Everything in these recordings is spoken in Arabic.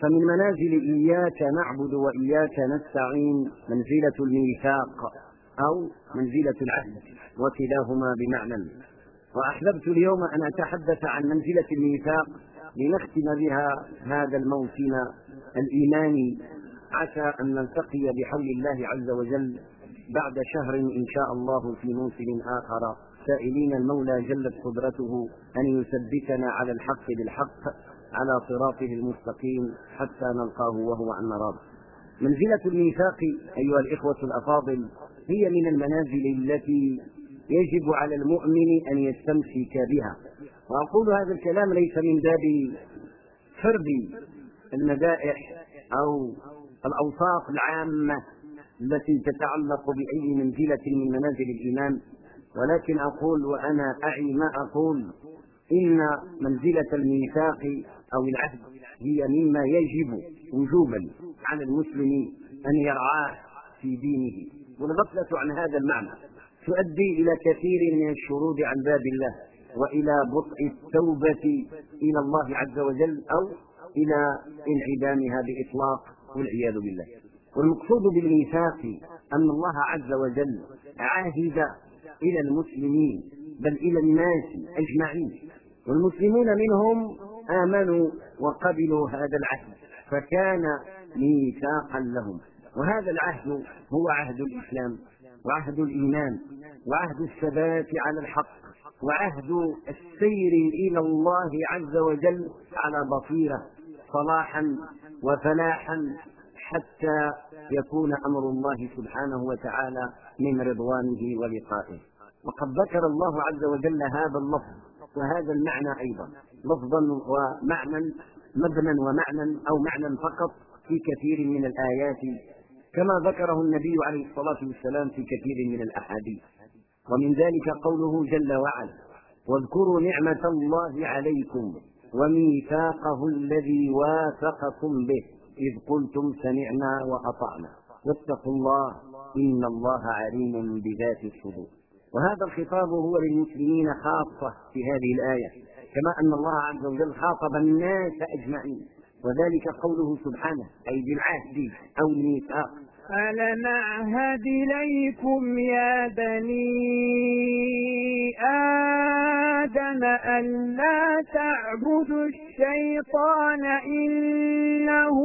فمن منازل إياك نعبد وإياك نستعين منزلة الميثاق أو منزلة العهد وكلاهما بمعنى. وأحببت اليوم أن أتحدث عن منزلة الميثاق لنختم بها هذا الموسم الإيماني. عسى أن نلتقي بحول الله عز وجل بعد شهر إن شاء الله في موسم آخر. سائلين المولى جلت قدرته أن يثبتنا على الحق بالحق. على صراطه المستقيم حتى نلقاه وهو عن راض منزلة الميثاق أيها الإخوة الأفاضل هي من المنازل التي يجب على المؤمن أن يستمسك بها. وأقول هذا الكلام ليس من باب فرد المدائح أو الأوصاف العامة التي تتعلق بأي منزلة من منازل الإيمان ولكن أقول وأنا أعي ما أقول إن منزلة الميثاق أو العهد هي مما يجب وجوبا على المسلم أن يرعاه في دينه. والغفلة عن هذا المعنى. تؤدي إلى كثير من الشرود عن باب الله وإلى بطء التوبة إلى الله عز وجل أو إلى انعدامها بإطلاق والعياذ بالله. والمقصود بالميثاق أن الله عز وجل عاهد إلى المسلمين بل إلى الناس أجمعين. والمسلمون منهم آمنوا وقبلوا هذا العهد فكان ميثاقا لهم. وهذا العهد هو عهد الإسلام وعهد الإيمان وعهد الثبات على الحق وعهد السير إلى الله عز وجل على بصيرة صلاحا وفلاحا حتى يكون أمر الله سبحانه وتعالى من رضوانه ولقائه. وقد ذكر الله عز وجل هذا اللفظ وهذا المعنى أيضا. لفظا ومعنى مبنى ومعنى أو معنى فقط في كثير من الآيات كما ذكره النبي عليه الصلاة والسلام في كثير من الأحاديث. ومن ذلك قوله جل وعلا واذكروا نعمة الله عليكم وميثاقه الذي واثقكم به إذ قلتم سمعنا وأطعنا. واتقوا الله إن الله عليم بذات الصدور. وهذا الخطاب هو للمسلمين خاصة في هذه الآية. كما أن الله عز وجل خاطب الناس أجمعين وذلك قوله سبحانه أي بالعهد أو الميثاق. ألم أعهد إليكم يا بني آدم ألا تعبدوا الشيطان إنه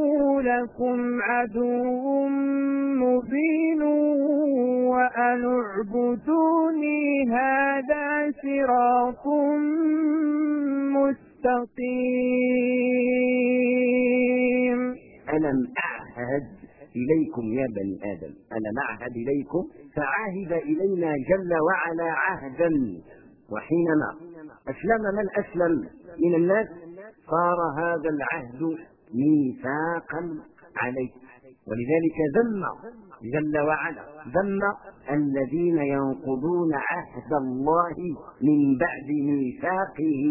لكم عدو وأن اعبدوني هذا صراط مستقيم. ألم أعهد إليكم يا بني آدم. أنا معهد إليكم فعاهد إلينا جل وعلا عهدا. وحينما أسلم من أسلم من الناس صار هذا العهد ميثاقا عليه. ولذلك ذم جل وعلا. ذم الذين ينقضون عهد الله من بعد ميثاقه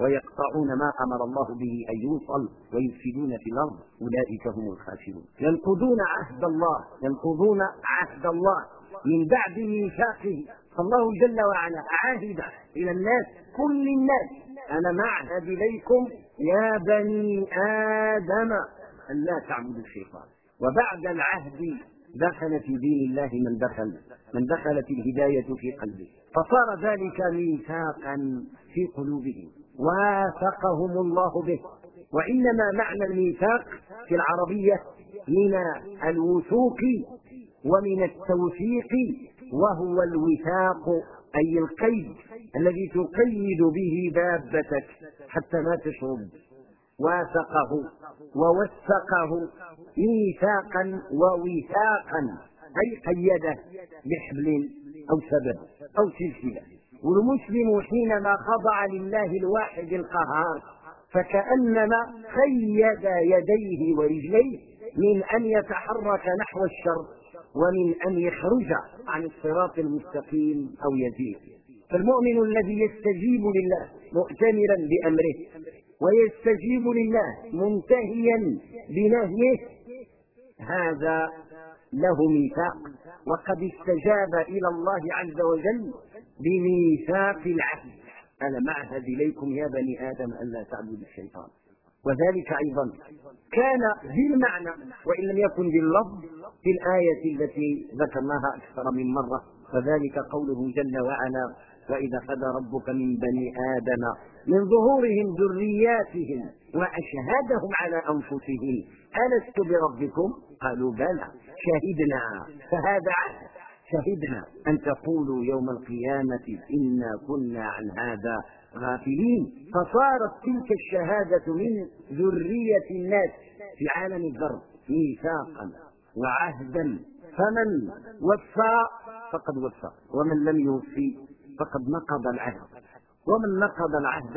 ويقطعون ما أمر الله به أن يوصل ويفسدون في الأرض. أولئك هم الخاسرون. ينقضون عهد الله. ينقضون عهد الله من بعد ميثاقه. فالله جل وعلا عاهد إلى الناس كل الناس. أنا معهد إليكم يا بني آدم أن لا تعبدوا الشيطان. وبعد العهد دخل في دين الله من دخل من دخلت الهداية في قلبه. فصار ذلك ميثاقا في قلوبهم. واثقهم الله به. وإنما معنى الميثاق في العربية من الوثوق ومن التوثيق وهو الوثاق أي القيد الذي تقيد به دابتك حتى لا تشرب. واثقه ووثقه ميثاقا ووثاقا أي قيده بحبل أو سبب أو سلسلة. والمسلم حينما خضع لله الواحد القهار فكأنما قيد يديه ورجليه من أن يتحرك نحو الشر ومن أن يخرج عن الصراط المستقيم أو يزيد. فالمؤمن الذي يستجيب لله مؤتمرا بأمره ويستجيب لله منتهيا بنهيه. هذا له ميثاق وقد استجاب إلى الله عز وجل بميثاق العهد أنا معهد إليكم يا بني آدم ألا تعبدوا الشيطان. وذلك أيضا كان بالمعنى وإن لم يكن باللفظ في الآية التي ذكرناها أكثر من مرة. فذلك قوله جل وعلا وإذا خذ ربك من بني آدم من ظهورهم ذرياتهم وأشهدهم على أنفسهم. ألست بربكم؟ قالوا بلى. شهدنا. فهذا عهد. شهدنا أن تقولوا يوم القيامة إنا كنا عن هذا غافلين. فصارت تلك الشهادة من ذرية الناس في عالم الذر ميثاقا وعهدا. فمن وفى فقد وفى ومن لم يوفي فقد نقض العهد. ومن نقض العهد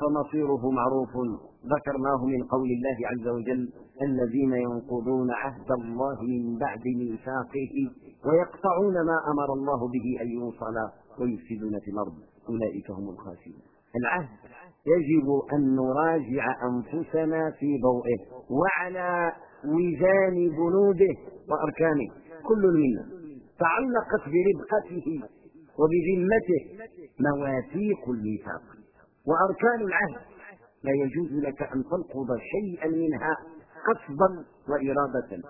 فمصيره معروف. ذكرناه من قول الله عز وجل الذين ينقضون عهد الله من بعد ميثاقه ويقطعون ما أمر الله به أن يوصل ويفسدون في الأرض. أولئك هم الخاسرون. العهد يجب أن نراجع أنفسنا في ضوئه وعلى وزان بنوده وأركانه. كل منا تعلقت بربقته وبذمته مواثيق الميثاق وأركان العهد. لا يجوز لك أن تنقض شيئا منها قصدا وإرادة.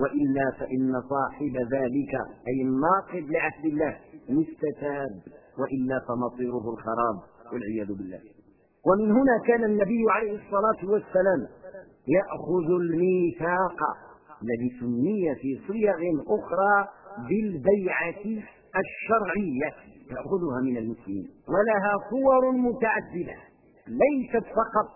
وإلا فإن صاحب ذلك أي الناقض لعهد الله مستتاب. وإلا فمصيره الخراب والعياذ بالله. ومن هنا كان النبي عليه الصلاة والسلام يأخذ الميثاق. الذي سمي في صيغ أخرى بالبيعة الشرعية ياخذها من المسلمين ولها صور متعددة ليست فقط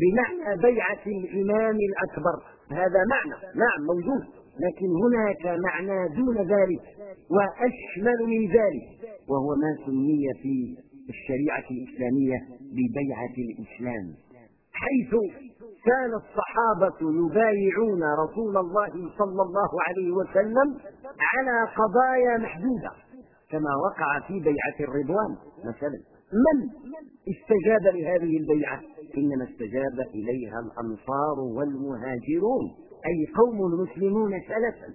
بمعنى بيعة الإمام الأكبر هذا معنى نعم موجود لكن هناك معنى دون ذلك وأشمل من ذلك وهو ما سمي في الشريعة الإسلامية ببيعة الإسلام حيث كان الصحابة يبايعون رسول الله صلى الله عليه وسلم على قضايا محدودة. كما وقع في بيعة الرضوان مثلا. من استجاب لهذه البيعة؟ إنما استجاب إليها الأنصار والمهاجرون أي قوم مسلمون سلفا.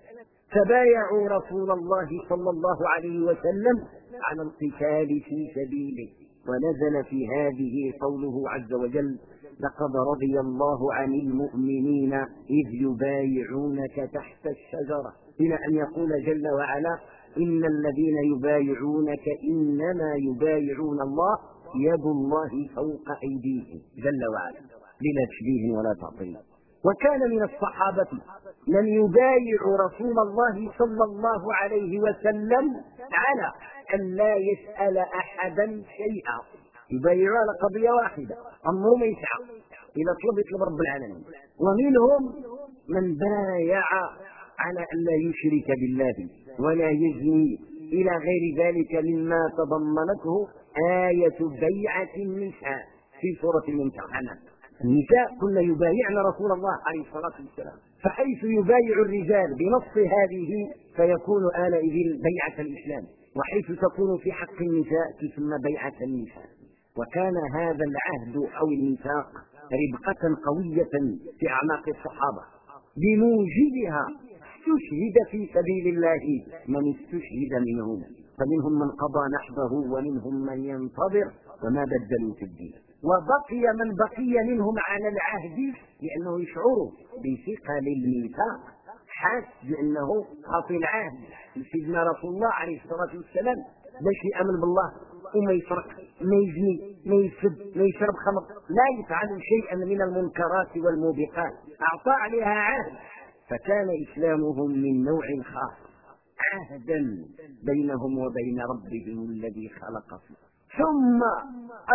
فبايعوا رسول الله صلى الله عليه وسلم على القتال في سبيله. ونزل في هذه قوله عز وجل لقد رضي الله عن المؤمنين إذ يبايعونك تحت الشجرة. إلى أن يقول جل وعلا ان الذين يبايعونك انما يبايعون الله يد الله فوق ايديهم جل وعلا بلا تشبيه ولا تعطيل وكان من الصحابه من يبايع رسول الله صلى الله عليه وسلم على ان لا يسال احدا شيئا. يبايع على قضية واحدة امره ما يسعى اذا طلب يطلب رب العالمين. ومنهم من بايع على أن لا يشرك بالله ولا يزني إلى غير ذلك مما تضمنته آية بيعة النساء في سورة الممتحنة. النساء كن يبايعن رسول الله عليه الصلاة والسلام. فحيث يبايع الرجال بنص هذه فيكون آنئذ بيعة الإسلام. وحيث تكون في حق النساء تسمى بيعة النساء. وكان هذا العهد أو الميثاق ربقة قوية في أعماق الصحابة. بموجبها استشهد في سبيل الله. من استشهد منهم فمنهم من قضى نحبه ومنهم من ينتظر. وما بدلوا في الدين. وبقي من بقي منهم على العهد لأنه يشعر بثقل الميثاق. حاس بأنه خاطي العهد. سيدنا رسول الله عليه الصلاة والسلام باش يامن بالله. وما يسرق ما يزني ما يسب ما يشرب خمر. لا يفعل شيئا من المنكرات والموبقات. أعطى عليها عهد. فكان إسلامهم من نوع خاص عهدا بينهم وبين ربهم الذي خلق. ثم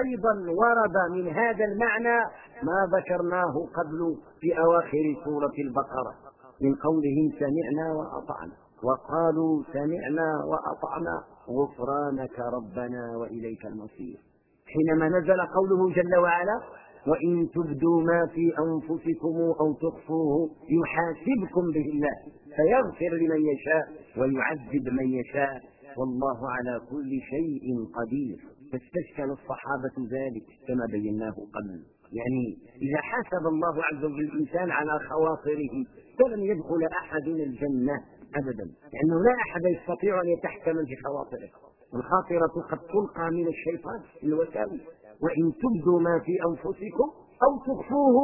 أيضا ورد من هذا المعنى ما ذكرناه قبل في أواخر سورة البقرة من قولهم سمعنا وأطعنا وقالوا سمعنا وأطعنا غفرانك ربنا وإليك المصير. حينما نزل قوله جل وعلا وإن تبدوا ما في أنفسكم أو تخفوه يحاسبكم به الله فيغفر لمن يشاء ويعذب من يشاء والله على كل شيء قدير. فاستشكل الصحابة ذلك كما بيناه قبل. يعني إذا حاسب الله عز وجل الإنسان على خواطره فلن يدخل أحد الجنة أبدا. لأنه لا أحد يستطيع أن يتحكم في خواطره. الخاطرة قد تلقى من الشيطان الوساوس. وإن تبدوا ما في أنفسكم أو تخفوه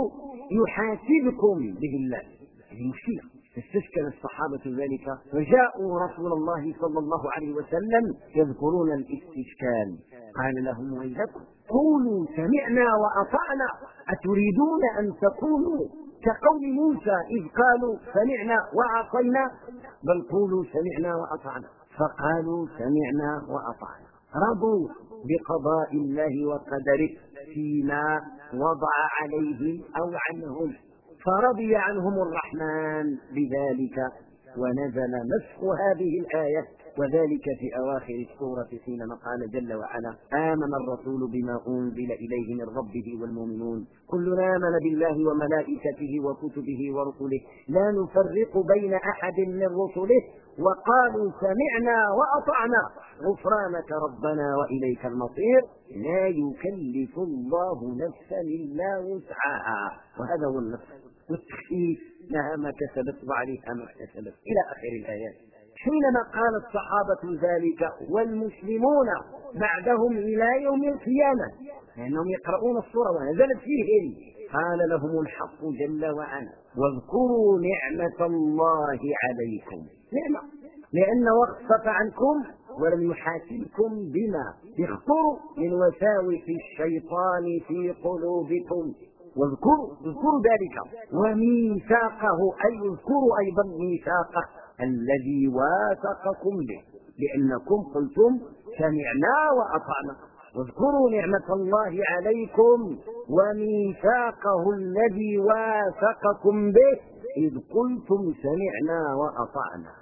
يحاسبكم به الله. هذه مشكلة. استشكل الصحابة ذلك فجاءوا رسول الله صلى الله عليه وسلم يذكرون الاستشكال قال لهم ويلكم قولوا سمعنا وأطعنا. أتريدون أن تقولوا كقول موسى إذ قالوا سمعنا وعصينا بل قولوا سمعنا وأطعنا. فقالوا سمعنا وأطعنا. رضوا بقضاء الله وقدره فيما وضع عليهم أو عنهم فرضي عنهم الرحمن بذلك ونزل مسخ هذه الآية وذلك في أواخر السورة حينما قال جل وعلا آمن الرسول بما أنزل إليه من ربه والمؤمنون كلنا آمن بالله وملائكته وكتبه ورسله لا نفرق بين أحد من رسله وقالوا سمعنا وأطعنا. غفرانك ربنا وإليك المصير. لا يكلف الله نفسا إلا وسعها. وهذا هو النص. والتخفيف لها ما كسبت وعليها ما اكتسبت إلى آخر الآيات. حينما قال الصحابة ذلك والمسلمون بعدهم إلى يوم القيامة لأنهم يقرؤون الصورة ونزلت فيهم قال لهم الحق جل وعلا واذكروا نعمة الله عليكم. نعمة. لأن وقفت عنكم ولم يحاسبكم بما يخطر من وساوس الشيطان في قلوبكم. واذكروا اذكروا ذلك. وميثاقه أي اذكروا أيضا ميثاقه الذي واثقكم به. لأنكم قلتم سمعنا وأطعنا. واذكروا نعمة الله عليكم وميثاقه الذي واثقكم به إذ قلتم سمعنا وأطعنا.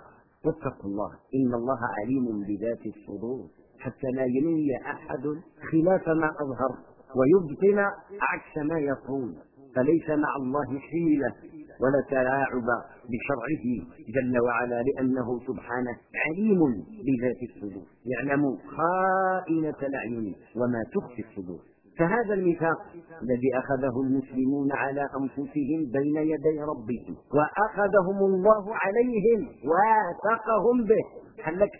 واتقوا الله إن الله عليم بذات الصدور. حتى لا ينوي أحد خلاف ما أظهر ويبطن عكس ما يقول. فليس مع الله حيلة. ولا تلاعب بشرعه جل وعلا لأنه سبحانه عليم بذات الصدور. يعلم خائنة الأعين وما تخفي الصدور. فهذا الميثاق الذي أخذه المسلمون على أنفسهم بين يدي ربهم وأخذهم الله عليهم واثقهم به. حلك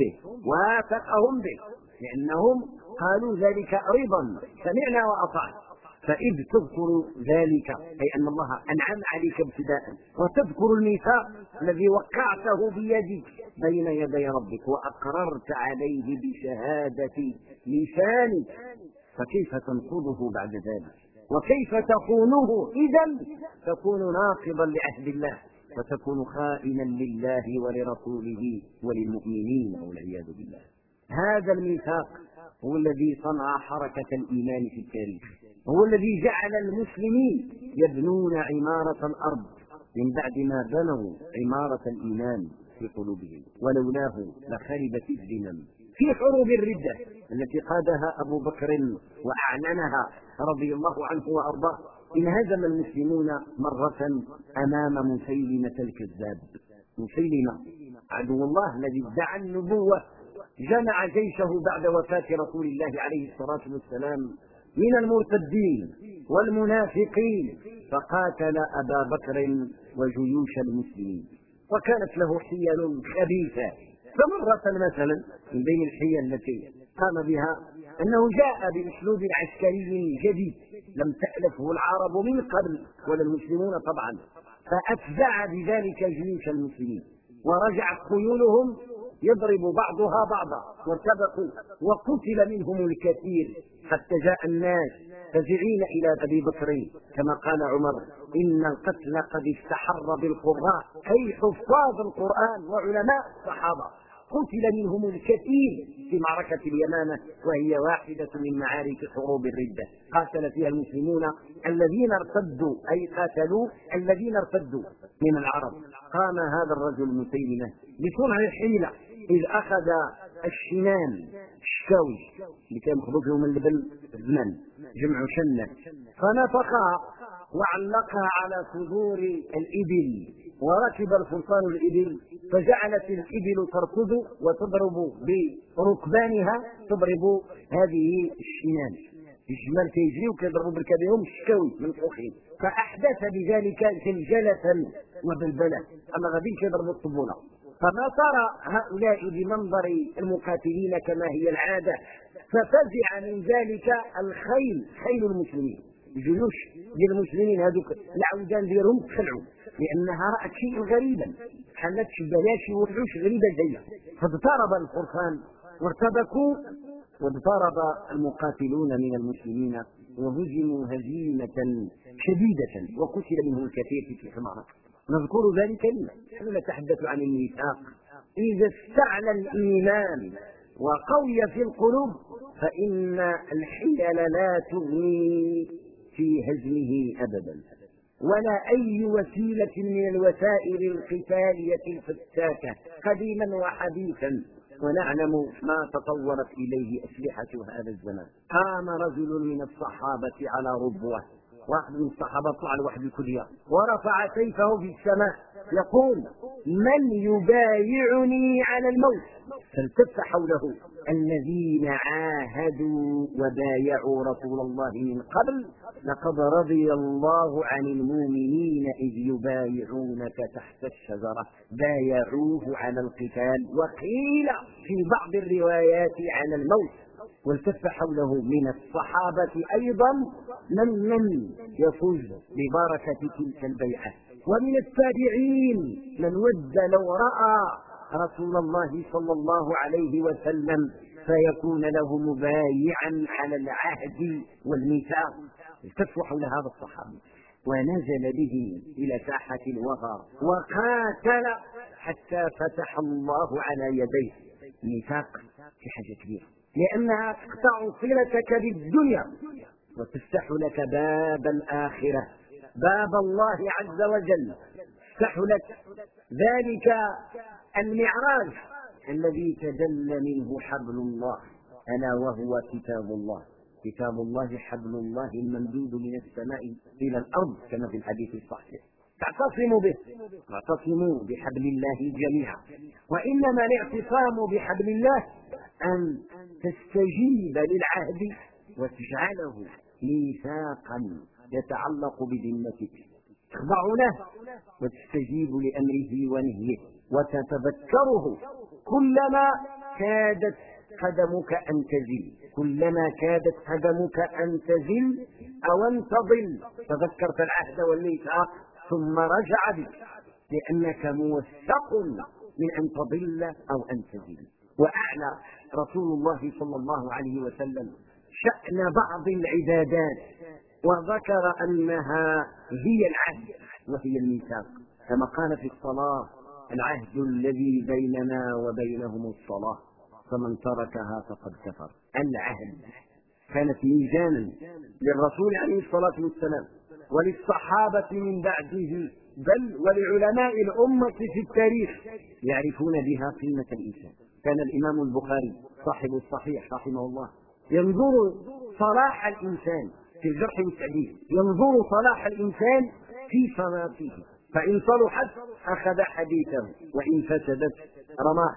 به؟ واثقهم به. لأنهم قالوا ذلك رضا سمعنا وأطعنا. فإذ تذكر ذلك أي أن الله أنعم عليك ابتداء وتذكر الميثاق الذي وقعته بيدك بين يدي ربك وأقررت عليه بشهادة لسانك فكيف تنقضه بعد ذلك؟ وكيف تخونه؟ إذا تكون ناقضا لعهد الله وتكون خائنا لله ولرسوله وللمؤمنين والعياذ بالله. هذا الميثاق هو الذي صنع حركة الإيمان في التاريخ. هو الذي جعل المسلمين يبنون عمارة الأرض من بعد ما بنوا عمارة الإيمان في قلوبهم. ولولاه لخربت الذمم في حروب الردة التي قادها أبو بكر وأعلنها رضي الله عنه وأرضاه. انهزم المسلمون مرة أمام مسيلمة الكذاب. مسيلمة عدو الله الذي ادعى النبوة جمع جيشه بعد وفاة رسول الله عليه الصلاة والسلام من المرتدين والمنافقين فقاتل أبا بكر وجيوش المسلمين. وكانت له حيل خبيثة. فمرة مثلا من بين الحيل التي قام بها أنه جاء بأسلوب عسكري جديد لم تألفه العرب من قبل ولا المسلمون طبعا فأتبع بذلك جيوش المسلمين. ورجعت خيولهم يضرب بعضها بعضا وارتبطوا وقتل منهم الكثير حتى جاء الناس فزعين إلى أبي بكر. كما قال عمر إن القتل قد استحر بالقراء أي حفاظ القرآن وعلماء الصحابة. قتل منهم الكثير في معركة اليمامة وهي واحدة من معارك حروب الردة. قاتل فيها المسلمون الذين ارتدوا أي قاتلوا الذين ارتدوا من العرب. قام هذا الرجل مسيلمة بصنع حيلة إذ أخذ الشنان الشاوي اللي كان مخبوط لهم اللبن الزمان جمع شنة. فنفخها وعلقها على صدور الإبل وركب الفرسان الإبل فجعلت الإبل تركض وتضرب بركبانها تضرب هذه الشنان الجمال كيجري وكيضربوا بركابهم الشكاوي من فوقهم. فأحدث بذلك زلزلة وبلبلة. أما غادي كيضربوا الطبولة. فما ترى هؤلاء بمنظر المقاتلين كما هي العادة ففزع من ذلك الخيل خيل المسلمين. الجيوش ديال المسلمين هذوك العودان ديالهم تخلعوا لأنها رأت شيء غريبا. حلت شبه شي وحوش غريبة جاية فاضطرب الفرسان وارتبكوا واضطرب المقاتلون من المسلمين وهزموا هزيمة شديدة وقتل منهم الكثير في تلك المعركة نذكر ذلك لما نحن نتحدث عن الميثاق إذا استعلى الإيمان وقوي في القلوب فإن الحيل لا تغني في هزمه أبدا. ولا أي وسيلة من الوسائل القتالية الفتاكة قديما وحديثا. ونعلم ما تطورت إليه أسلحة هذا الزمان. قام رجل من الصحابة على ربوة. واحد من الصحابة طلع لواحد الكلية. ورفع سيفه في السماء. يقول من يبايعني على الموت؟ فالتف حوله. الذين عاهدوا وبايعوا رسول الله من قبل لقد رضي الله عن المؤمنين إذ يبايعونك تحت الشجرة. بايعوه على القتال. وقيل في بعض الروايات على الموت. والتف حوله من الصحابة أيضا من لم يفوز ببركة تلك البيعة. ومن التابعين من ود لو رأى رسول الله صلى الله عليه وسلم فيكون له مبايعا على العهد والميثاق. التفوا حول هذا الصحابي. ونزل به إلى ساحة الوغى وقاتل حتى فتح الله على يديه. ميثاق في حاجة كبيرة. لأنها تقطع صلتك بالدنيا وتفتح لك باب الآخرة. باب الله عز وجل. تفتح لك ذلك المعراج الذي تدل منه حبل الله. ألا وهو كتاب الله. كتاب الله حبل الله الممدود من السماء إلى الأرض كما في الحديث الصحيح. تعتصموا به. واعتصموا بحبل الله جميعا. وإنما الاعتصام بحبل الله أن تستجيب للعهد وتجعله ميثاقا يتعلق بذمتك. تخضع له وتستجيب لأمره ونهيه وتتذكره كلما كادت قدمك أن تزل. كلما كادت قدمك أن تزل أو أن تضل. تذكرت العهد والميثاق ثم رجع بك لأنك موثق من أن تضل أو أن تزل. وأعلى رسول الله صلى الله عليه وسلم شأن بعض العبادات وذكر أنها هي العهد وهي الميثاق كما قال في الصلاة العهد الذي بيننا وبينهم الصلاة فمن تركها فقد كفر. العهد كانت ميزانا للرسول عليه الصلاة والسلام وللصحابة من بعده بل ولعلماء الأمة في التاريخ يعرفون بها قيمة الإنسان كان الإمام البخاري صاحب الصحيح رحمه الله. ينظر صلاح الإنسان في الجرح والتعديل ينظر صلاح الإنسان في صلاته. فإن صلحت أخذ حديثه. وإن فسدت رماه.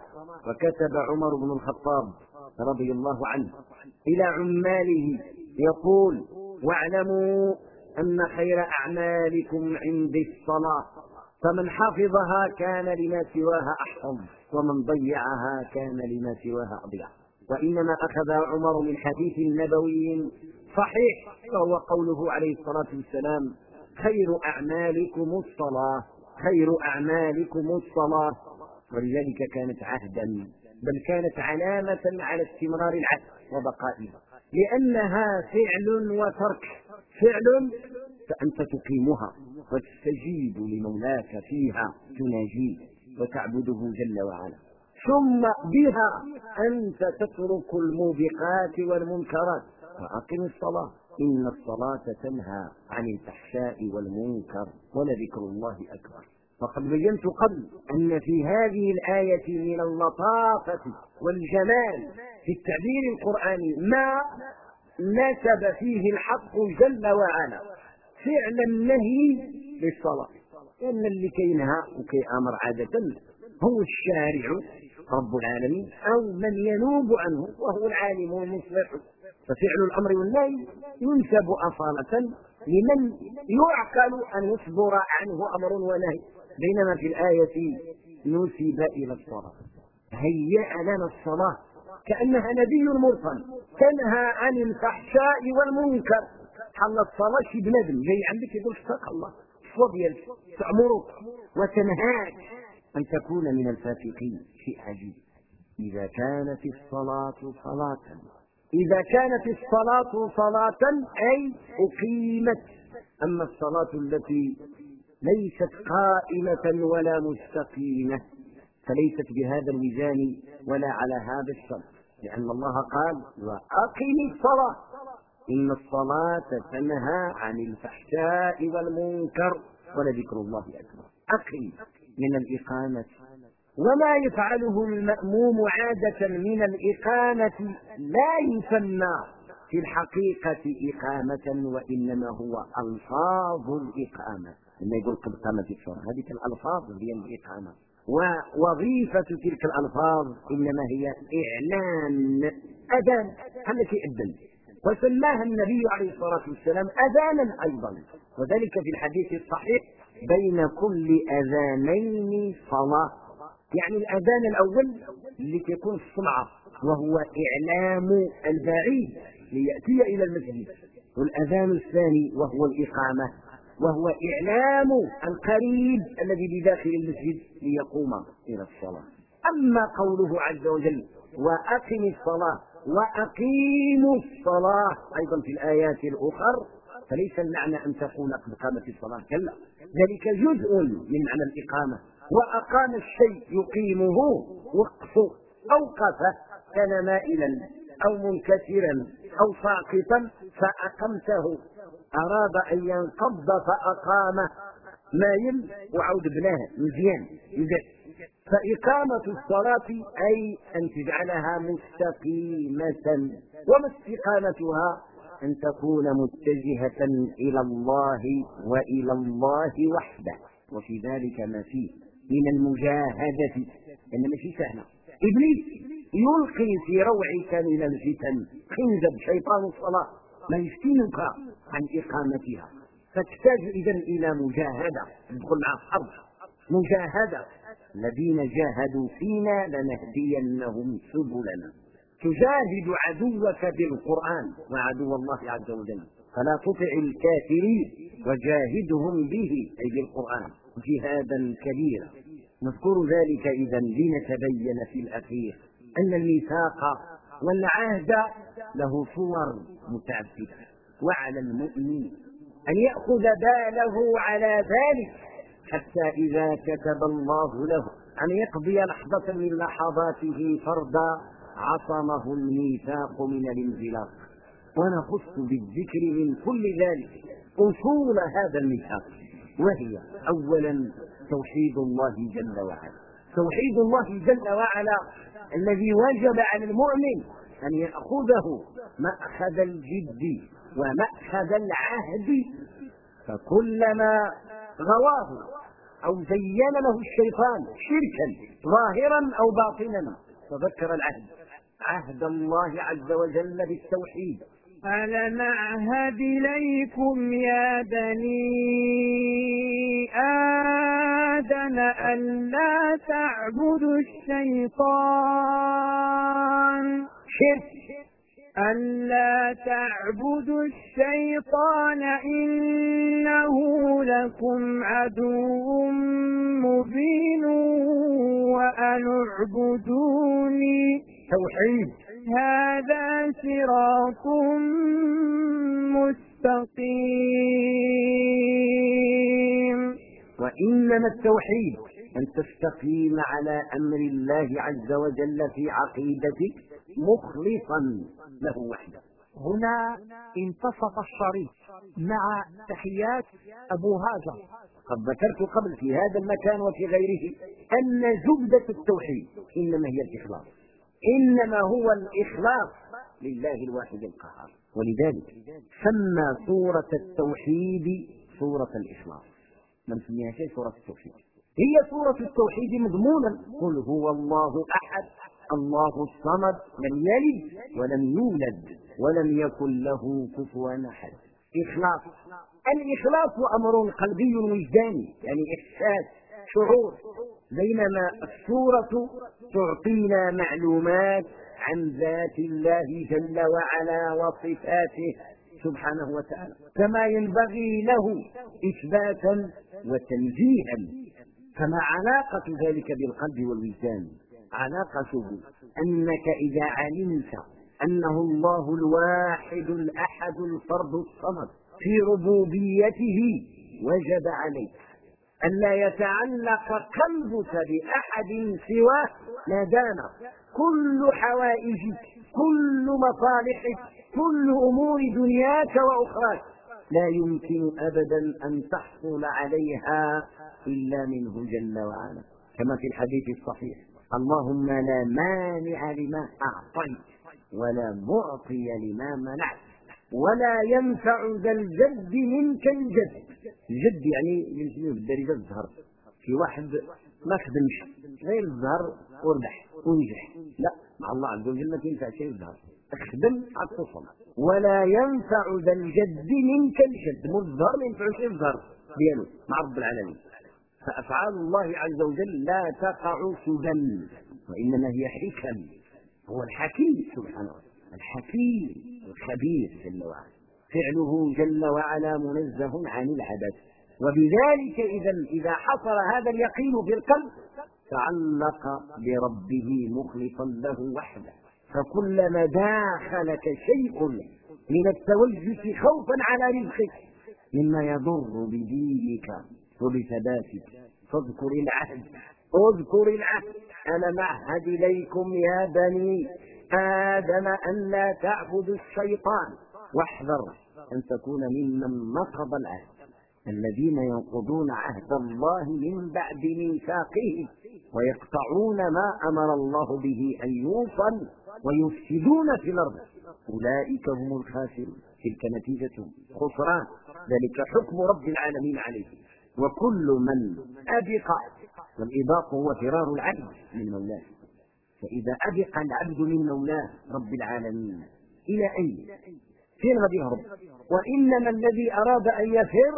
وكتب عمر بن الخطاب رضي الله عنه إلى عماله يقول واعلموا أن خير أعمالكم عندي الصلاة. فمن حفظها كان لما سواها أحفظ ومن ضيعها كان لما سواها أضيع. وإنما أخذ عمر من حديث نبوي صحيح وهو قوله عليه الصلاة والسلام خير أعمالكم الصلاة خير أعمالكم الصلاة. ولذلك كانت عهدا بل كانت علامة على استمرار العهد وبقائه. لأنها فعل وترك. فعل فأنت تقيمها. وتستجيب لمولاك فيها تناجيه وتعبده جل وعلا. ثم بها أنت تترك الموبقات والمنكرات وأقم الصلاة. إن الصلاة تنهى عن الفحشاء والمنكر ولذكر الله أكبر. وقد بينت قبل أن في هذه الآية من اللطافة والجمال في التعبير القرآني ما نسب فيه الحق جل وعلا. فعل النهي للصلاة. لأن اللي كينهى وكيأمر عادة هو الشارع رب العالمين أو من ينوب عنه وهو العالم المصلح. ففعل الأمر والنهي ينسب أصالة لمن يعقل أن يصدر عنه أمر ونهي. بينما في الآية نسب إلى الصلاة. هيأ لنا الصلاة كأنها نبي مرسل تنهى عن الفحشاء والمنكر. بحال الصلاة شي بنادم. جاي عندك يقول اتق الله. الصلاه ديالك تأمرك وتنهاك. أن تكون من الفاسقين. شيء عجيب. إذا كانت الصلاة صلاة. إذا كانت الصلاة صلاة أي أقيمت. أما الصلاة التي ليست قائمة ولا مستقيمة فليست بهذا الميزان ولا على هذا الشرط. لأن الله قال وأقم الصلاة. إن الصلاة تنهى عن الفحشاء والمنكر ولذكر الله أكبر. أقم من الإقامة. وما يفعله المأموم عادة من الإقامة لا يسمى في الحقيقة إقامة وإنما هو ألفاظ الإقامة. لما يقول قد قامت الصلاة هذه الألفاظ هي الإقامة. ووظيفة تلك الألفاظ إنما هي إعلان أذان. التي أذن وسماها النبي عليه الصلاة والسلام أذانا أيضا. وذلك في الحديث الصحيح بين كل أذانين صلاة. يعني الأذان الأول اللي تكون الصمعة وهو إعلام البعيد ليأتي إلى المسجد. والأذان الثاني وهو الإقامة وهو إعلام القريب الذي بداخل المسجد ليقوم إلى الصلاة. أما قوله عز وجل وأقم الصلاة وأقيموا الصلاة. أيضا في الآيات الأخر فليس المعنى أن تقول قد قامت الصلاة. كلا. ذلك جزء من معنى الإقامة. وأقام الشيء يقيمه وقف أوقفه كان مائلا أو منكسرا أو ساقطا فأقمته. أراد أن ينقض فأقامه مايل وعود بناه مزيان فإقامة الصلاة أي أن تجعلها مستقيمة وما استقامتها أن تكون متجهة إلى الله وإلى الله وحده. وفي ذلك ما فيه من المجاهدة. أن ماشي سهلة. إبليس يلقي في روعك من الفتن. خنزب شيطان الصلاة. ما يفتنك عن إقامتها. فتحتاج إذا إلى مجاهدة. تدخل مع الحرب مجاهدة. الذين جاهدوا فينا لنهدينهم سبلنا. تجاهد عدوك بالقرآن وعدو الله عز وجل. فلا تطع الكافرين وجاهدهم به أي بالقرآن. جهادا كبيرا. نذكر ذلك إذا لنتبين في الأخير أن الميثاق والعهد له صور متعددة. وعلى المؤمن أن يأخذ باله على ذلك. حتى إذا كتب الله له أن يقضي لحظة من لحظاته فردا عصمه الميثاق من الانزلاق. ونخص بالذكر من كل ذلك أصول هذا الميثاق وهي أولا توحيد الله جل وعلا. توحيد الله جل وعلا الذي وجب على المؤمن أن يأخذه مأخذ الجد ومأخذ العهد فكلما غواه أو زين له الشيطان شركا ظاهرا أو باطنا. تذكر العهد. عهد الله عز وجل بالتوحيد. ألم أعهد إليكم يا بني آدم ألا تعبدوا الشيطان. شرك. ألا تعبدوا الشيطان إنه لكم عدو مبين وأن اعبدوني. توحيد. هذا صراط مستقيم. وإنما التوحيد. أن تستقيم على أمر الله عز وجل في عقيدتك مخلصا له وحده. هنا انتصف الشريط مع تحيات أبو هاجر. قد ذكرت قبل في هذا المكان وفي غيره أن زبدة التوحيد إنما هي الإخلاص إنما هو الإخلاص لله الواحد القهار. ولذلك سمى سورة التوحيد سورة الإخلاص. ما نسميها شيء؟ سورة التوحيد. هي سورة التوحيد مضمونا. قل هو الله أحد. الله الصمد. لم يلد ولم يولد ولم يكن له كفوا أحد. إخلاص. الإخلاص أمر قلبي وجداني يعني إحساس شعور. بينما السورة تعطينا معلومات عن ذات الله جل وعلا وصفاته سبحانه وتعالى. كما ينبغي له إثباتا وتنزيها فما علاقة ذلك بالقلب والوجدان علاقته أنك إذا علمت أنه الله الواحد الأحد الفرد الصمد في ربوبيته وجب عليك ألا يتعلق قلبك بأحد سواه ما دام كل حوائجك كل مصالحك كل أمور دنياك وأخراك لا يمكن أبدا أن تحصل عليها إلا منه جل وعلا. كما في الحديث الصحيح اللهم لا مانع لما أعطيت ولا معطي لما منعت ولا ينفع ذا الجد منك الجد. الجد يعني يمكن بالدارجة الزهر. في واحد ما خدمش غير الزهر وربح ونجح. لا مع الله عز وجل ما تنفع شيء الزهر. اخدم اتصل ولا ينفع ذا الجد منك الجد. مو ما ينفعش الظهر. ديالو مع رب العالمين. فأفعال الله عز وجل لا تقع سدى. وإنما هي حكم. هو الحكيم سبحانه الحكيم الخبير جل وعلا. فعله جل وعلا منزه عن العبث وبذلك إذا إذا حصل هذا اليقين في القلب تعلق بربه مخلصا له وحده. فكلما داخلك شيء من التوجس خوفا على رزقك مما يضر بدينك وبثباتك. فاذكر العهد اذكر العهد. أنا معهد إليكم يا بني آدم أن لا تعبدوا الشيطان. واحذر أن تكون ممن نقض العهد. الذين ينقضون عهد الله من بعد ميثاقه ويقطعون ما أمر الله به أن يوصل ويفسدون في الأرض. أولئك هم الخاسرون. تلك نتيجة خسران. ذلك حكم رب العالمين عليه. وكل من أبق والإباق هو فرار العبد من مولاه. فإذا أبق العبد من مولاه رب العالمين إلى أين؟ فين غادي يهرب وإنما الذي أراد أن يفر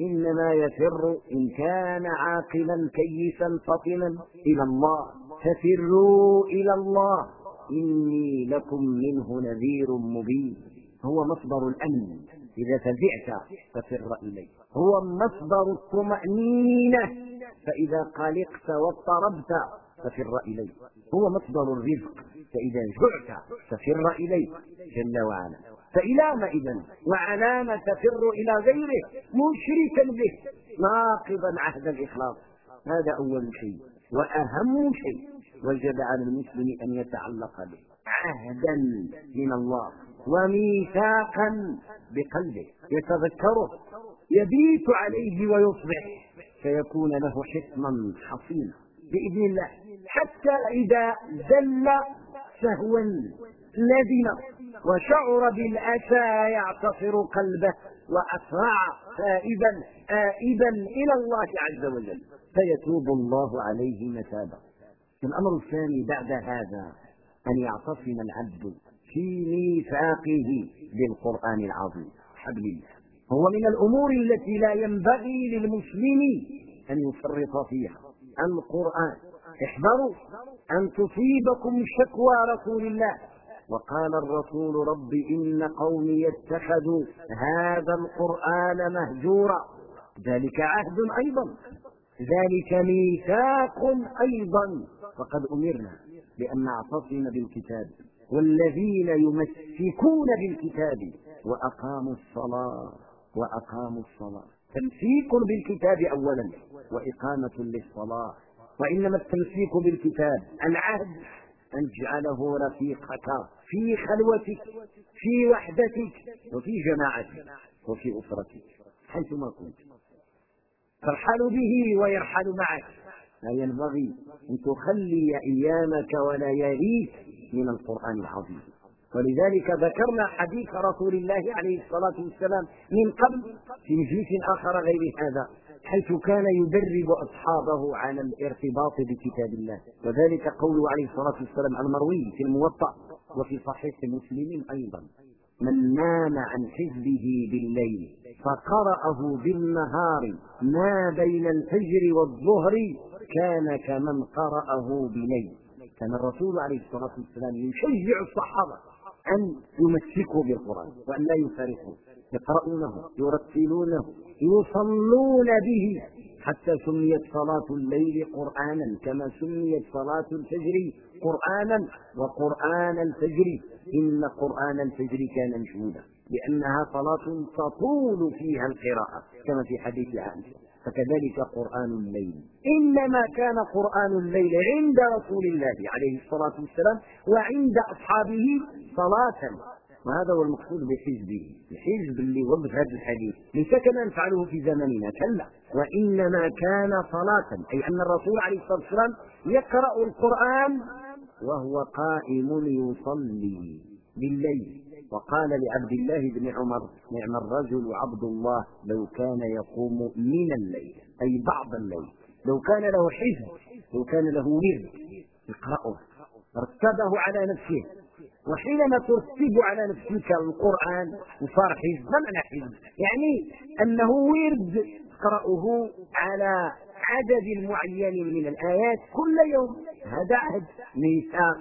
إنما يفر إن كان عاقلا كيسا فطنا. إلى الله. ففروا إلى الله. إني لكم منه نذير مبين. هو مصدر الأمن. إذا فزعت ففر إليه. هو مصدر الطمأنينة. فإذا قلقت واضطربت ففر إليه. هو مصدر الرزق. فإذا جعت ففر إليه. جل وعلا. فإلى ما إذا وعلام تفر إلى غيره. مشركا به. ناقضا عهد الإخلاص. هذا أول شيء. وأهم شيء. وجب على المسلم أن يتعلق به. عهدا من الله وميثاقا بقلبه. يتذكره. يبيت عليه ويصبح. فيكون له حكما حصينا. بإذن الله. حتى إذا زل سهوا ندم وشعر بالأسى يعتصر قلبه وأسرع تائبا آئبا إلى الله عز وجل. فيتوب الله عليه متابا الأمر الثاني بعد هذا أن يعتصم العبد في ميثاقه بالقرآن العظيم. حبل الله هو من الأمور التي لا ينبغي للمسلم أن يفرط فيها. القرآن احذروا أن تصيبكم شكوى رسول الله. وقال الرسول رب إن قومي اتخذوا هذا القرآن مهجورا. ذلك عهد أيضا. ذلك ميثاق أيضا. فقد أمرنا بأن نعتصم بالكتاب والذين يمسكون بالكتاب وأقاموا الصلاة وأقاموا الصلاة. تمسيك بالكتاب أولا وإقامة للصلاة وإنما التمسيك بالكتاب العهد أن تجعله رفيقك في خلوتك في وحدتك وفي جماعتك وفي أسرتك حيثما كنت. ترحل به ويرحل معك. لا ينبغي أن تخلي أيامك ولياليك من القرآن العظيم. ولذلك ذكرنا حديث رسول الله عليه الصلاة والسلام من قبل في مجلس آخر غير هذا حيث كان يدرب أصحابه على الارتباط بكتاب الله. وذلك قوله عليه الصلاة والسلام المروي في الموطأ وفي صحيح مسلم أيضا. من نام عن حزبه بالليل فقرأه بالنهار ما بين الفجر والظهر كان كمن قرأه بليل. كان الرسول عليه الصلاة والسلام يشجع الصحابة أن يمسكوا بالقرآن وأن لا يفارقوا يقرؤونه يرتلونه يصلون به. حتى سميت صلاة الليل قرآنا كما سميت صلاة الفجر قرآنا وقرآن الفجر. إن قرآن الفجر كان مشهودا لأنها صلاة تطول فيها القراءة كما في حديث عائشة. فكذلك قرآن الليل. إنما كان قرآن الليل عند رسول الله عليه الصلاة والسلام وعند أصحابه صلاة. وهذا هو المقصود بحزبه الحزب اللي هو هذا الحديث. ليس كما نفعله في زمننا كلا. وإنما كان صلاة أي أن الرسول عليه الصلاة والسلام يقرأ القرآن وهو قائم يصلي بالليل. وقال لعبد الله بن عمر نعم الرجل عبد الله لو كان يقوم من الليل أي بعض الليل لو كان له حزب لو كان له ورد يقرأه رتبه على نفسه. وحينما ترتب على نفسك القرآن وصار حزبا أنا حزب يعني أنه ورد تقرأه على عدد معين من الآيات كل يوم. هذا عهد ميثاق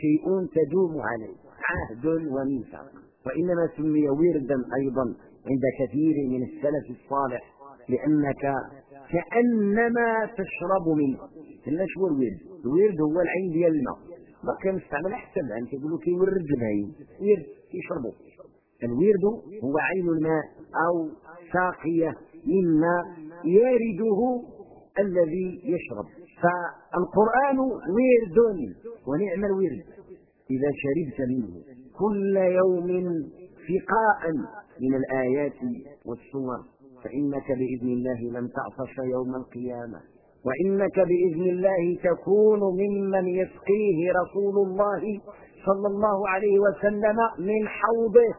شيء تدوم عليه. عهد وميثاق. وإنما سمي وردا أيضا عند كثير من السلف الصالح لأنك كأنما تشرب منه. قلنا شو الورد الورد هو العين ديال الماء. ما كان مستعمل احسن يعني تقولوا كيورد باين ورد كيشربوا الورد هو عين الماء أو ساقية. مما يرده الذي يشرب. فالقرآن ورد ونعم الورد. إذا شربت منه. كل يوم فقاء من الآيات والسور. فإنك بإذن الله لم تعطش يوم القيامة. وإنك بإذن الله تكون ممن يسقيه رسول الله صلى الله عليه وسلم من حوضه.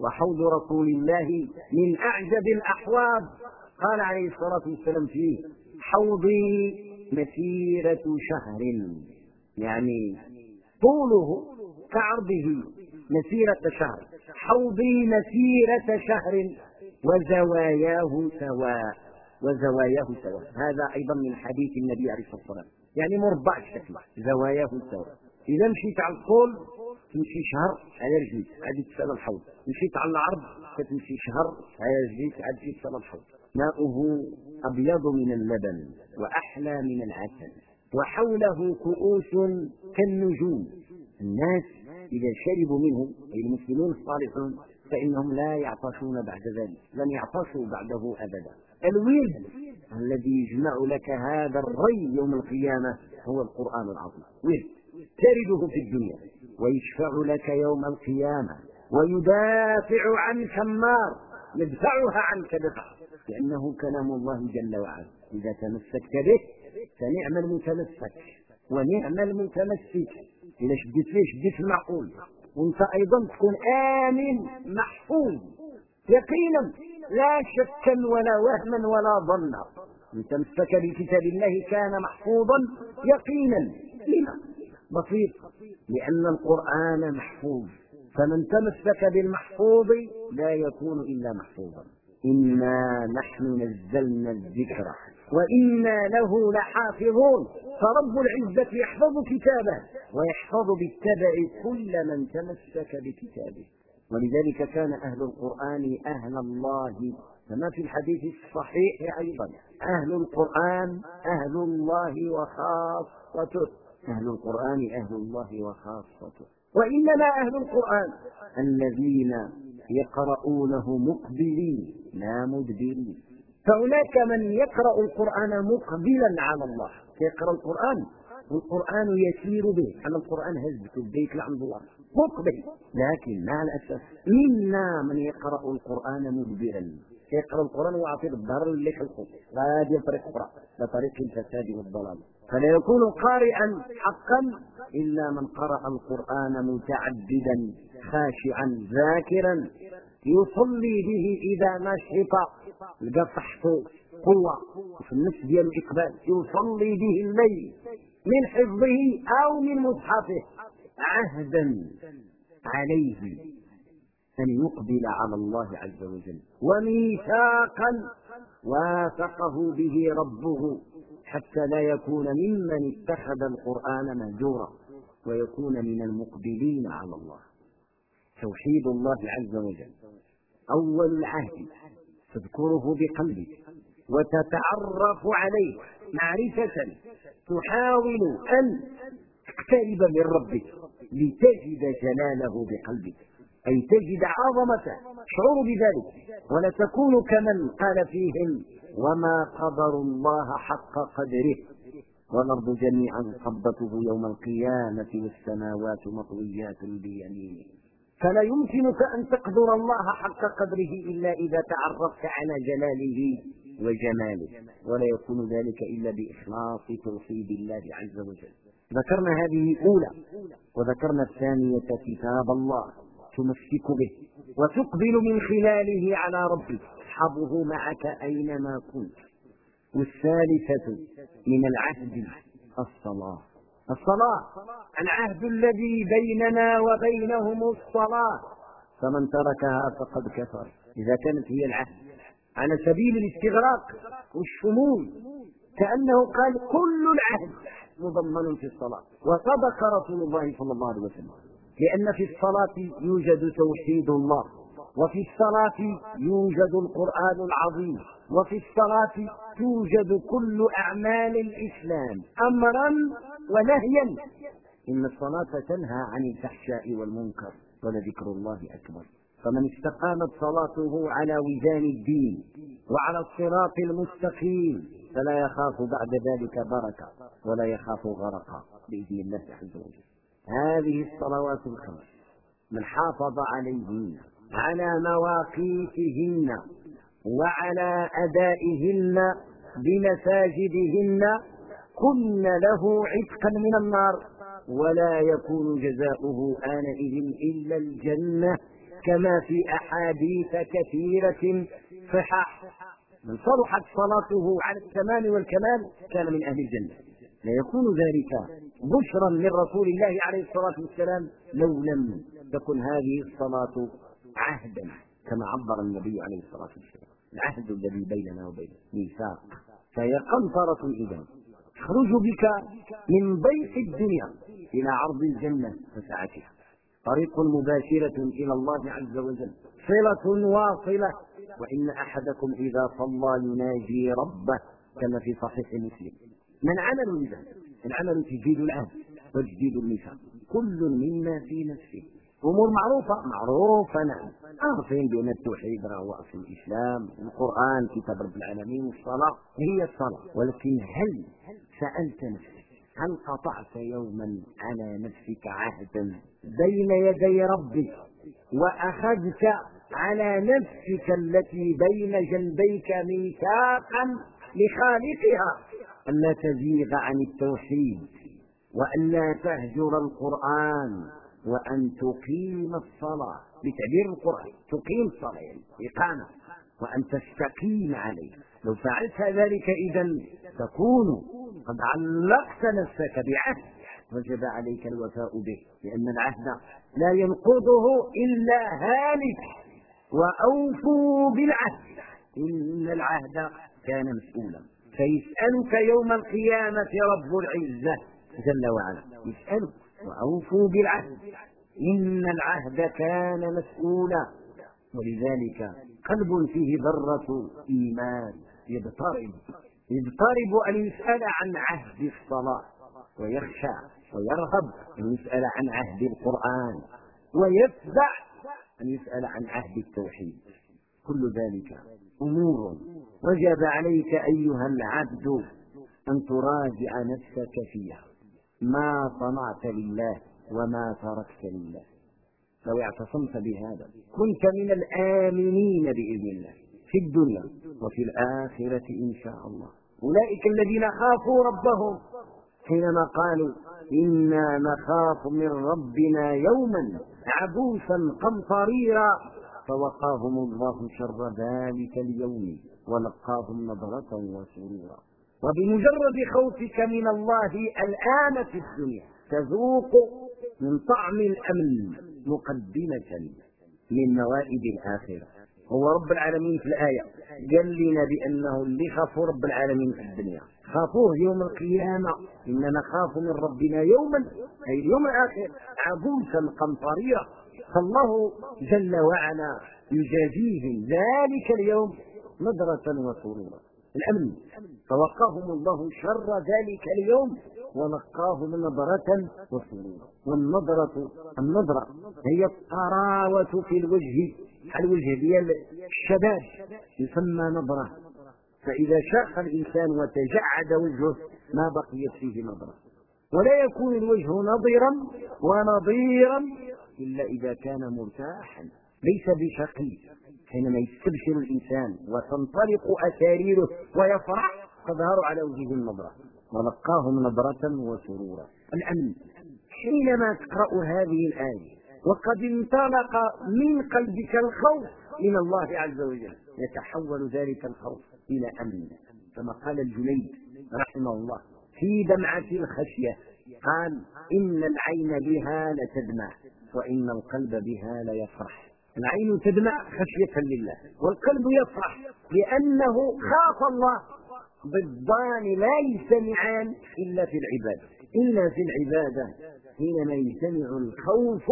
وحوض رسول الله من أعجب الأحواض قال عليه الصلاة والسلام فيه حوضي مسيرة شهر. يعني طوله كعرضه مسيرة شهر حوضي مسيرة شهر وزواياه سواء وزواياه سواء. هذا أيضا من حديث النبي عليه الصلاة والسلام. يعني مربع الشكل زواياه سواء. إذا مشيت على الطول تمشي شهر على رجليك عاد تسأل الحوض. مشيت على العرض كتمشي شهر على رجليك عاد تسأل الحوض. ماؤه أبيض من اللبن وأحلى من العسل. وحوله كؤوس كالنجوم. الناس إذا شربوا منه أي المسلمون الصالحون فإنهم لا يعطشون بعد ذلك لن يعطشوا بعده أبدا. الورد الذي يجمع لك هذا الري يوم القيامة هو القرآن العظيم. ورد ترده في الدنيا ويشفع لك يوم القيامة ويدافع عنك النار يدفعها عنك دفع لأنه كلام الله جل وعلا إذا تمسكت به فنعم المتمسك ونعم المتمسك. إذا شديت فيه شديت المعقول وانت أيضا تكون آمن محفوظ يقينا. لا شكا ولا وهما ولا ظنا. من تمسك بكتاب الله كان محفوظا يقينا. لما؟ بسيط. لأن القرآن محفوظ. فمن تمسك بالمحفوظ لا يكون إلا محفوظا. إنا نحن نزلنا الذكر. وإنا له لحافظون. فرب العزة يحفظ كتابه ويحفظ بالتبع كل من تمسك بكتابه. ولذلك كان أهل القرآن أهل الله. كما في الحديث الصحيح أيضا أهل القرآن أهل الله وخاصته. أهل القرآن أهل الله وخاصته. وإنما أهل القرآن الذين يقرؤونه مقبلين لا مدبرين. فهناك من يقرأ القرآن مقبلا على الله. يقرأ القرآن والقرآن يسير به. أنا القرآن هزته البيت لعند الله. مقبل. لكن مع الأسف منا من يقرأ القرآن مدبرا يقرأ القرآن ويعطي الظهر اللي خلقه غادي طريق أخرى. لطريق الفساد والضلال. فلا يكون قارئا حقا إلا من قرأ القرآن متعبدا خاشعا ذاكرا. يصلي به إذا نشط لقى صحته قوة في النفس ديال الإقبال يصلي به الليل من حفظه أو من مصحفه عهدا عليه أن يقبل على الله عز وجل. وميثاقا واثقه به ربه حتى لا يكون ممن اتخذ القرآن مهجورا ويكون من المقبلين على الله. توحيد الله عز وجل. أول العهد. تذكره بقلبك. وتتعرف عليه معرفة تحاول أن تقترب من ربك لتجد جلاله بقلبك. أي تجد عظمته شعور بذلك. ولا تكون كمن قال فيهم وما قدر الله حق قدره. والأرض جميعا قبضته يوم القيامة والسماوات مطويات بيمينه. فلا يمكنك أن تقدر الله حق قدره إلا إذا تعرفت على جلاله وجماله ولا يكون ذلك إلا بإخلاص توحيد الله عز وجل. ذكرنا هذه أولى وذكرنا الثانية كتاب الله تمسك به وتقبل من خلاله على ربك. تصحبه معك أينما كنت. والثالثة من العهد الصلاة. الصلاة. العهد الذي بيننا وبينهم الصلاة. فمن تركها فقد كفر. إذا كانت هي العهد. على سبيل الاستغراق والشمول كأنه قال كل العهد مضمن في الصلاة. وصدق رسول الله صلى الله عليه وسلم. لأن في الصلاة يوجد توحيد الله. وفي الصلاة يوجد القرآن العظيم وفي الصلاة توجد كل أعمال الإسلام أمرا ونهيا. إن الصلاة تنهى عن الفحشاء والمنكر ولذكر الله أكبر. فمن استقامت صلاته على وزان الدين وعلى الصراط المستقيم فلا يخاف بعد ذلك بركة ولا يخاف غرقا بإذن الله عز وجل. هذه الصلوات الخمس من حافظ عليهن على مواقيتهن وعلى أدائهن بمساجدهن كن له عتقا من النار ولا يكون جزاؤه آنئذ إلا الجنة كما في أحاديث كثيرة صحاح من صلحت صلاته على التمام والكمال كان من أهل الجنة. لا يكون ذلك بشرا من رسول الله عليه الصلاة والسلام لو لم تكن هذه الصلاة عهدا كما عبر النبي عليه الصلاة والسلام. العهد الذي بيننا وبينه ميثاق. فهي قنطرة إذا. تخرج بك من ضيق الدنيا إلى عرض الجنة وسعتها طريق مباشرة إلى الله عز وجل. صلة واصلة. وإن أحدكم إذا صلى يناجي ربه كما في صحيح مسلم. من عمل لذلك العمل تجديد العهد وتجديد الميثاق. كل مما في نفسه. أمور معروفة. معروفة نعم. عارفين بان التوحيد هو اصل الإسلام القران كتاب رب العالمين والصلاه هي الصلاة. ولكن هل سألت نفسك هل قطعت يوما على نفسك عهدا بين يدي ربك وأخذت على نفسك التي بين جنبيك ميثاقا لخالقها؟ الا تزيغ عن التوحيد والا تهجر القرآن وأن تقيم الصلاة بتعبير القرآن تقيم الصلاة يعني إقامة وأن تستقيم عليه. لو فعلت ذلك إذا تكون قد علقت نفسك بعهد وجب عليك الوفاء به لأن العهد لا ينقضه إلا هالك. وأوفوا بالعهد إن العهد كان مسؤولا. فيسألك يوم القيامة رب العزة جل وعلا. يسألك وأوفوا بالعهد. إن العهد كان مسؤولا. ولذلك قلب فيه ذرة إيمان. يضطرب. يضطرب أن يسأل عن عهد الصلاة ويخشى ويرهب أن يسأل عن عهد القرآن ويفزع أن يسأل عن عهد التوحيد. كل ذلك أمور. وجب عليك أيها العبد أن تراجع نفسك فيها. ما صنعت لله وما تركت لله. لو اعتصمت بهذا كنت من الآمنين بإذن الله في الدنيا وفي الآخرة إن شاء الله. أولئك الذين خافوا ربهم حينما قالوا إنا نخاف من ربنا يوما عبوسا قمطريرا فوقاهم الله شر ذلك اليوم ولقاهم نظرة وسرورا. وبمجرد خوفك من الله الآن في الدنيا تذوق من طعم الأمن مقدمة من موائد الآخرة. هو رب العالمين في الآية. قال لنا بأنه اللي خافوا رب العالمين في الدنيا. خافوه يوم القيامة. إننا نخاف من ربنا يوما أي اليوم الآخر. عبوسا قمطريرا فالله جل وعلا يجازيهم ذلك اليوم نظرة وسرورا. الأمن. فوقاهم الله شر ذلك اليوم ولقاهم نظرة وسرورا والنظرة النظرة هي الطراوة في الوجه الوجه ديال الشباب يسمى نظرة. فإذا شاق الإنسان وتجعد وجهه ما بقيت فيه نظرة. ولا يكون الوجه نظيرا ونظيرا إلا إذا كان مرتاحا. ليس بشقي حينما يستبشر الإنسان وتنطلق أساريره ويفرح تظهر على وجهه النظرة. ولقاهم نظرة وسرورا الأمن. حينما تقرأ هذه الآية وقد انطلق من قلبك الخوف من الله عز وجل يتحول ذلك الخوف إلى أمن. كما قال الجنيد رحمه الله في دمعة الخشية قال إن العين بها لتدمع وإن القلب بها ليفرح. العين تدمع خشية لله والقلب يفرح لأنه خاف الله ضدان لا يجتمعان إلا في العبادة. إلا في العبادة حينما يجتمع الخوف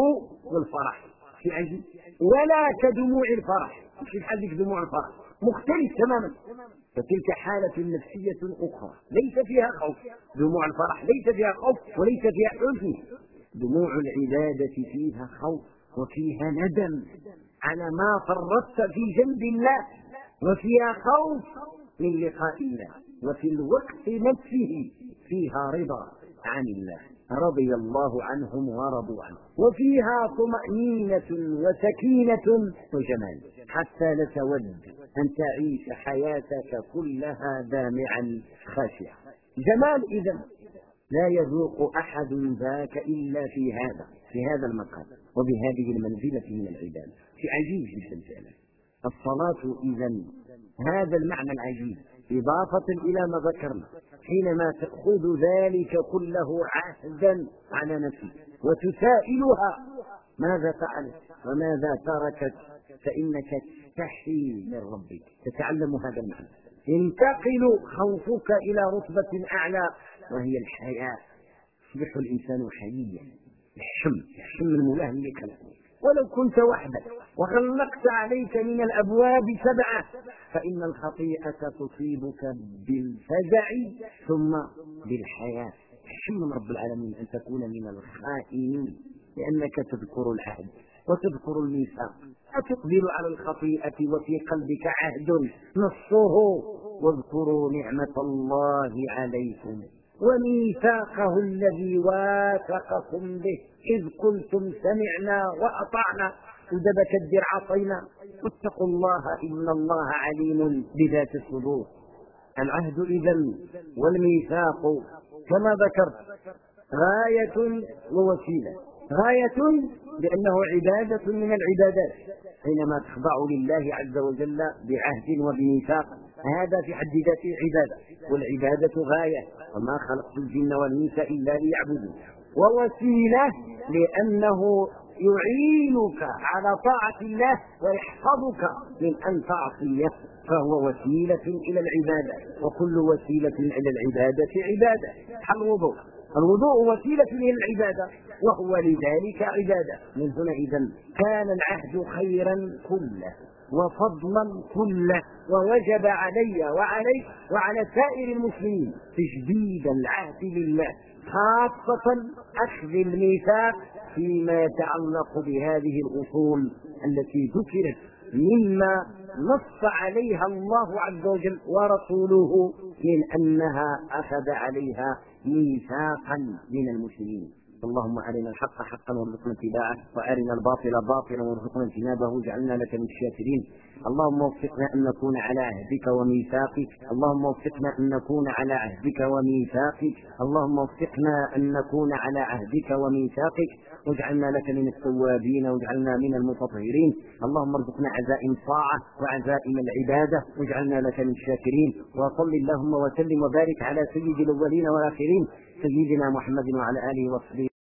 والفرح. في عجيب ولا كدموع الفرح. مش بحال دموع الفرح. مختلف تماما. فتلك حالة نفسية أخرى. ليس فيها خوف. دموع الفرح ليس فيها خوف وليس فيها حزن دموع العبادة فيها خوف. وفيها ندم على ما فرطت في جنب الله وفيها خوف من لقاء الله وفي الوقت نفسه فيها رضا عن الله. رضي الله عنهم ورضوا عنه. وفيها طمأنينة وسكينة وجمال. حتى لتود أن تعيش حياتك كلها دامعا خاشعا. جمال إذا لا يذوق أحد ذاك إلا في هذا. في هذا المقام وبهذه المنزلة من العبادة في عجيب جدا فعلا. الصلاة إذا هذا المعنى العجيب. إضافة إلى ما ذكرنا حينما تأخذ ذلك كله عهدا على نفسك وتسائلها ماذا فعلت؟ وماذا تركت؟ فإنك تستحي من ربك. تتعلم هذا المعنى. ينتقل خوفك إلى رتبة أعلى وهي الحياة. يصبح الإنسان حييا. يحشم يحشم المولاه اللي خلقه ولو كنت وحدك وغلقت عليك من الأبواب سبعة فإن الخطيئة تصيبك بالفزع ثم بالحياة. احشم من رب العالمين أن تكون من الخائنين لأنك تذكر العهد وتذكر الميثاق. أتقبل على الخطيئة وفي قلبك عهد نصه. واذكروا نعمة الله عليكم. وميثاقه الذي واثقكم به. إذ قلتم سمعنا وأطعنا. ودب كدر عصينا واتقوا الله إن الله عليم بذات الصدور. العهد إذا والميثاق كما ذكرت غاية ووسيلة. غاية لأنه عبادة من العبادات. حينما تخضع لله عز وجل بعهد وبميثاق. هذا في حد ذاته عبادة والعبادة غاية. وما خلقت الجن والإنس إلا ليعبدون. ووسيلة لأنه يعينك على طاعة الله ويحفظك من أن تعصيه فهو وسيلة إلى العبادة. وكل وسيلة إلى العبادة عبادة. الوضوء. الوضوء وسيلة إلى العبادة. وهو لذلك عبادة. من هنا إذا كان العهد خيرا كله. وفضلا كله ووجب علي وعليك وعلى سائر المسلمين تجديد العهد لله خاصة أخذ الميثاق فيما يتعلق بهذه الأصول التي ذكرت مما نص عليها الله عز وجل ورسوله من أنها أخذ عليها ميثاقا من المسلمين. اللهم أرنا الحق حقا وارزقنا اتباعه وأرنا الباطل باطلا وارزقنا اجتنابه واجعلنا لك من الشاكرين. اللهم وفقنا أن نكون على عهدك وميثاقك. اللهم وفقنا أن نكون على عهدك وميثاقك. اللهم وفقنا أن نكون على عهدك وميثاقك. واجعلنا لك من التوابين واجعلنا من المتطهرين. اللهم ارزقنا عزائم الطاعة وعزائم العبادة. واجعلنا لك من الشاكرين. وصل اللهم وسلم وبارك على سيد الأولين والآخرين. سيدنا محمد وعلى آله وصحبه